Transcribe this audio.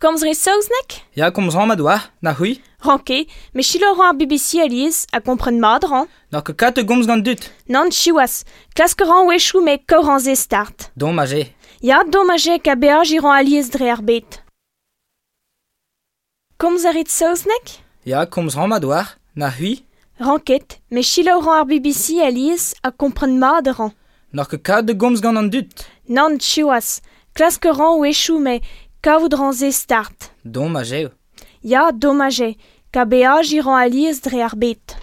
Komz re saouznek Ya komz ran ma doa, na hui Ranke, me chilo ran ar BBC aliz a kompren mad ran Nor ke kat gomz gant dut Nan chiwas, klask ran wechou me koran ze start. Don ma je Ya dommage ka beaj iran aliz dre ar bet Komz a rit saouznek Ya komz ran ma doa, na hui Ranket, me chilo ran ar BBC aliz a kompren mad ran Nor ke kat gomz gant an dut Nan chiwas, klask ran wechou me kavout ran ze start? Don ma je Ya dommage. Ka beaj iran aliz dre ar bet